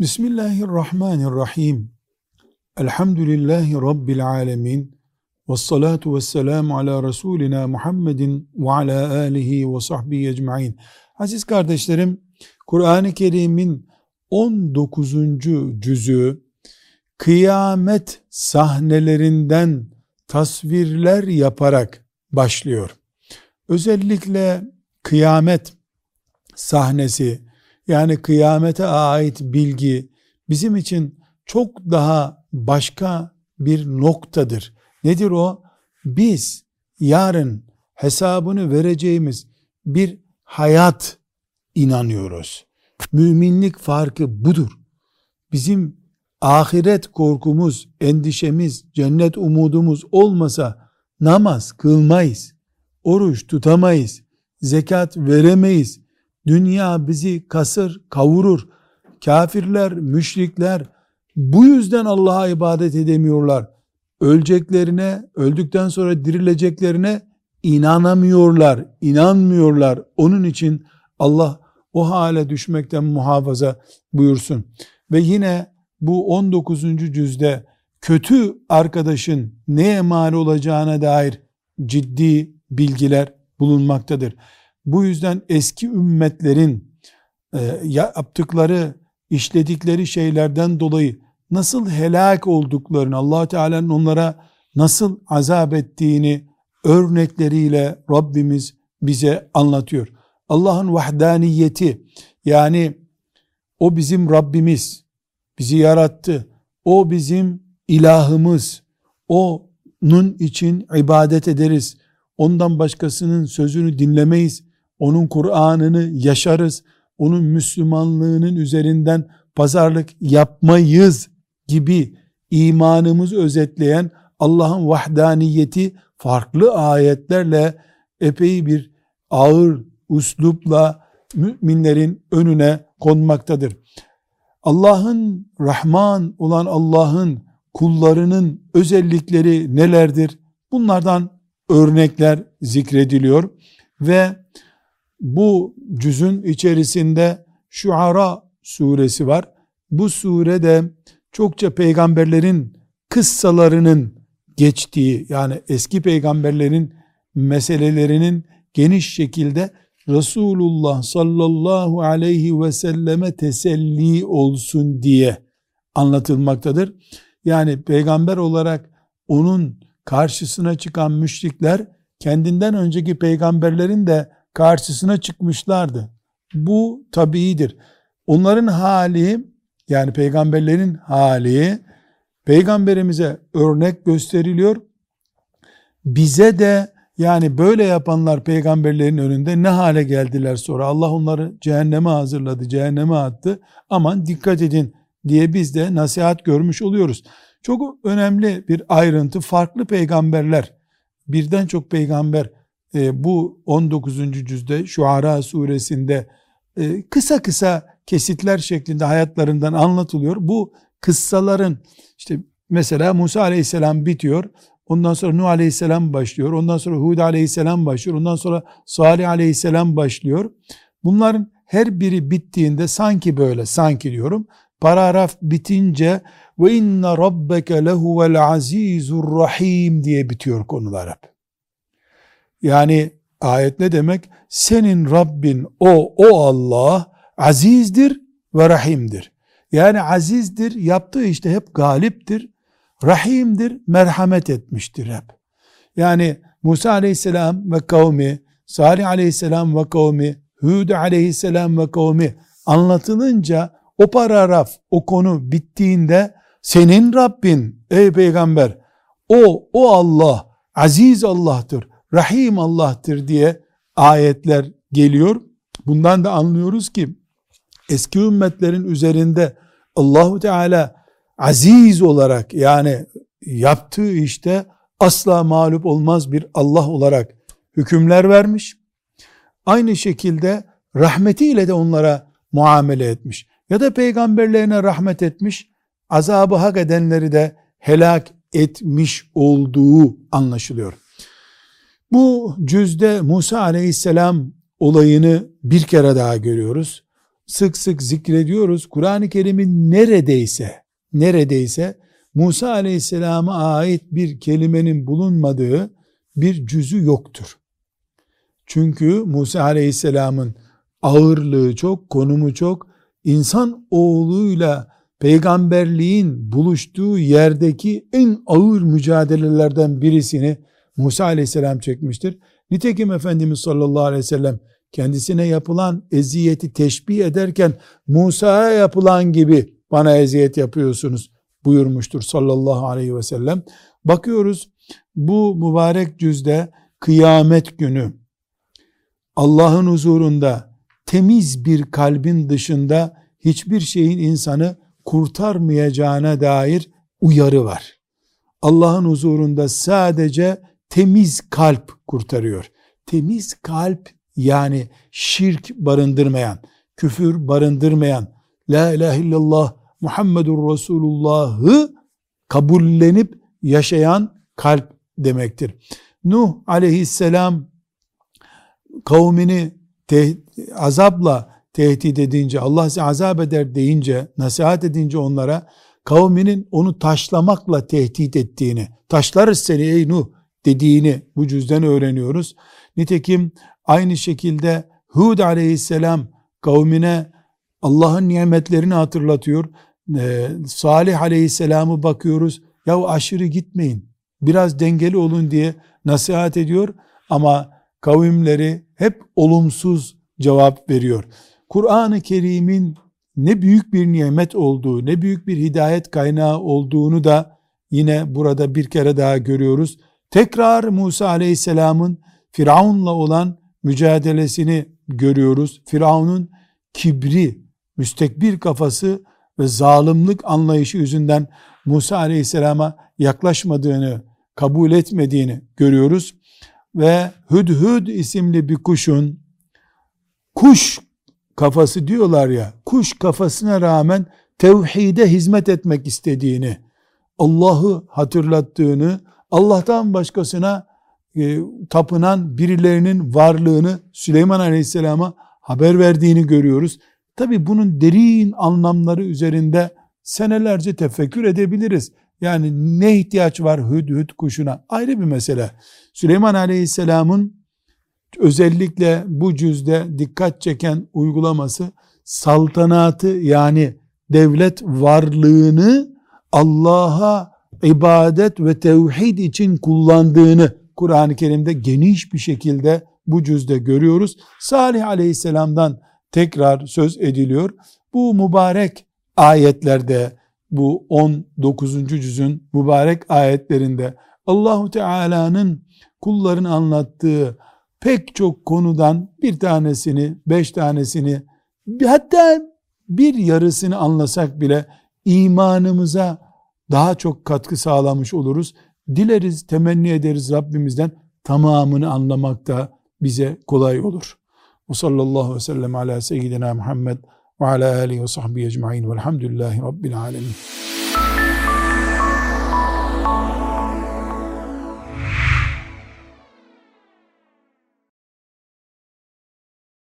Bismillahirrahmanirrahim. Elhamdülillahi Rabbil alemin. Ve salatu ve selamu ala Resulina Muhammedin ve ala alihi ve sahbihi ecma'in. Aziz kardeşlerim, Kur'an-ı Kerim'in 19. cüzü kıyamet sahnelerinden tasvirler yaparak başlıyor. Özellikle kıyamet sahnesi yani kıyamete ait bilgi bizim için çok daha başka bir noktadır. Nedir o? Biz yarın hesabını vereceğimiz bir hayat inanıyoruz. Müminlik farkı budur. Bizim ahiret korkumuz, endişemiz, cennet umudumuz olmasa namaz kılmayız, oruç tutamayız, zekat veremeyiz, Dünya bizi kasır, kavurur. Kafirler, müşrikler bu yüzden Allah'a ibadet edemiyorlar. Öleceklerine, öldükten sonra dirileceklerine inanamıyorlar, inanmıyorlar. Onun için Allah o hale düşmekten muhafaza buyursun. Ve yine bu 19. cüzde kötü arkadaşın neye mal olacağına dair ciddi bilgiler bulunmaktadır. Bu yüzden eski ümmetlerin e, yaptıkları, işledikleri şeylerden dolayı nasıl helak olduklarını, allah Teala'nın onlara nasıl azap ettiğini örnekleriyle Rabbimiz bize anlatıyor. Allah'ın vahdaniyeti yani o bizim Rabbimiz, bizi yarattı. O bizim ilahımız. O'nun için ibadet ederiz. Ondan başkasının sözünü dinlemeyiz onun Kur'an'ını yaşarız, onun Müslümanlığının üzerinden pazarlık yapmayız gibi imanımızı özetleyen Allah'ın vahdaniyeti farklı ayetlerle epey bir ağır uslupla müminlerin önüne konmaktadır. Allah'ın Rahman olan Allah'ın kullarının özellikleri nelerdir? Bunlardan örnekler zikrediliyor ve bu cüzün içerisinde Şuara suresi var. Bu surede çokça peygamberlerin kıssalarının geçtiği yani eski peygamberlerin meselelerinin geniş şekilde Resulullah sallallahu aleyhi ve selleme teselli olsun diye anlatılmaktadır. Yani peygamber olarak onun karşısına çıkan müşrikler kendinden önceki peygamberlerin de karşısına çıkmışlardı. Bu tabiidir. Onların hali yani peygamberlerin hali peygamberimize örnek gösteriliyor. Bize de yani böyle yapanlar peygamberlerin önünde ne hale geldiler sonra Allah onları cehenneme hazırladı, cehenneme attı. Aman dikkat edin diye biz de nasihat görmüş oluyoruz. Çok önemli bir ayrıntı farklı peygamberler birden çok peygamber e, bu 19. cüzde Şuara suresinde e, kısa kısa kesitler şeklinde hayatlarından anlatılıyor. Bu kıssaların işte mesela Musa aleyhisselam bitiyor. Ondan sonra Nuh aleyhisselam başlıyor. Ondan sonra Hud aleyhisselam başlıyor. Ondan sonra Salih aleyhisselam başlıyor. Bunların her biri bittiğinde sanki böyle sanki diyorum paragraf bitince ve inne rabbeke lehuvel azizur rahim diye bitiyor konular hep. Yani ayet ne demek? Senin Rabbin o, o Allah azizdir ve rahimdir. Yani azizdir, yaptığı işte hep galiptir, rahimdir, merhamet etmiştir hep. Yani Musa aleyhisselam ve kavmi, Salih aleyhisselam ve kavmi, Hud aleyhisselam ve kavmi anlatılınca o paragraf, o konu bittiğinde senin Rabbin ey peygamber o, o Allah aziz Allah'tır, Rahim Allah'tır diye ayetler geliyor. Bundan da anlıyoruz ki eski ümmetlerin üzerinde Allahu Teala aziz olarak yani yaptığı işte asla mağlup olmaz bir Allah olarak hükümler vermiş. Aynı şekilde rahmetiyle de onlara muamele etmiş. Ya da peygamberlerine rahmet etmiş, azabı hak edenleri de helak etmiş olduğu anlaşılıyor. Bu cüzde Musa aleyhisselam olayını bir kere daha görüyoruz. sık sık zikrediyoruz. Kur'an-ı Kerim'in neredeyse neredeyse Musa Aleyhisselam'a ait bir kelimenin bulunmadığı bir cüzü yoktur. Çünkü Musa Aleyhisselam'ın ağırlığı çok, konumu çok. İnsan oğluyla peygamberliğin buluştuğu yerdeki en ağır mücadelelerden birisini Musa Aleyhisselam çekmiştir. Nitekim Efendimiz sallallahu aleyhi ve sellem kendisine yapılan eziyeti teşbih ederken Musa'ya yapılan gibi bana eziyet yapıyorsunuz buyurmuştur sallallahu aleyhi ve sellem. Bakıyoruz bu mübarek cüzde kıyamet günü Allah'ın huzurunda temiz bir kalbin dışında hiçbir şeyin insanı kurtarmayacağına dair uyarı var. Allah'ın huzurunda sadece temiz kalp kurtarıyor. Temiz kalp yani şirk barındırmayan, küfür barındırmayan, La ilahe illallah Muhammedur Resulullah'ı kabullenip yaşayan kalp demektir. Nuh aleyhisselam kavmini te azapla tehdit edince, Allah size azap eder deyince, nasihat edince onlara, kavminin onu taşlamakla tehdit ettiğini, taşlarız seni ey Nuh dediğini bu cüzden öğreniyoruz. Nitekim aynı şekilde Hud aleyhisselam kavmine Allah'ın nimetlerini hatırlatıyor. Ee, Salih aleyhisselamı bakıyoruz. Ya aşırı gitmeyin. Biraz dengeli olun diye nasihat ediyor ama kavimleri hep olumsuz cevap veriyor. Kur'an-ı Kerim'in ne büyük bir nimet olduğu, ne büyük bir hidayet kaynağı olduğunu da yine burada bir kere daha görüyoruz. Tekrar Musa Aleyhisselam'ın Firavun'la olan mücadelesini görüyoruz. Firavun'un kibri, müstekbir kafası ve zalimlik anlayışı yüzünden Musa Aleyhisselam'a yaklaşmadığını, kabul etmediğini görüyoruz. Ve Hüdhüd isimli bir kuşun kuş kafası diyorlar ya, kuş kafasına rağmen tevhide hizmet etmek istediğini, Allah'ı hatırlattığını, Allah'tan başkasına e, tapınan birilerinin varlığını Süleyman Aleyhisselam'a haber verdiğini görüyoruz. Tabi bunun derin anlamları üzerinde senelerce tefekkür edebiliriz. Yani ne ihtiyaç var hüdhüd kuşuna? Ayrı bir mesele. Süleyman Aleyhisselam'ın özellikle bu cüzde dikkat çeken uygulaması saltanatı yani devlet varlığını Allah'a ibadet ve tevhid için kullandığını Kur'an-ı Kerim'de geniş bir şekilde bu cüzde görüyoruz. Salih aleyhisselamdan tekrar söz ediliyor. Bu mübarek ayetlerde bu 19. cüzün mübarek ayetlerinde Allahu Teala'nın kulların anlattığı pek çok konudan bir tanesini, beş tanesini hatta bir yarısını anlasak bile imanımıza daha çok katkı sağlamış oluruz. Dileriz, temenni ederiz Rabbimizden tamamını anlamak da bize kolay olur. Ve sallallahu aleyhi ve sellem ala seyyidina Muhammed ve ala alihi ve sahbihi ecma'in velhamdülillahi rabbil alemin.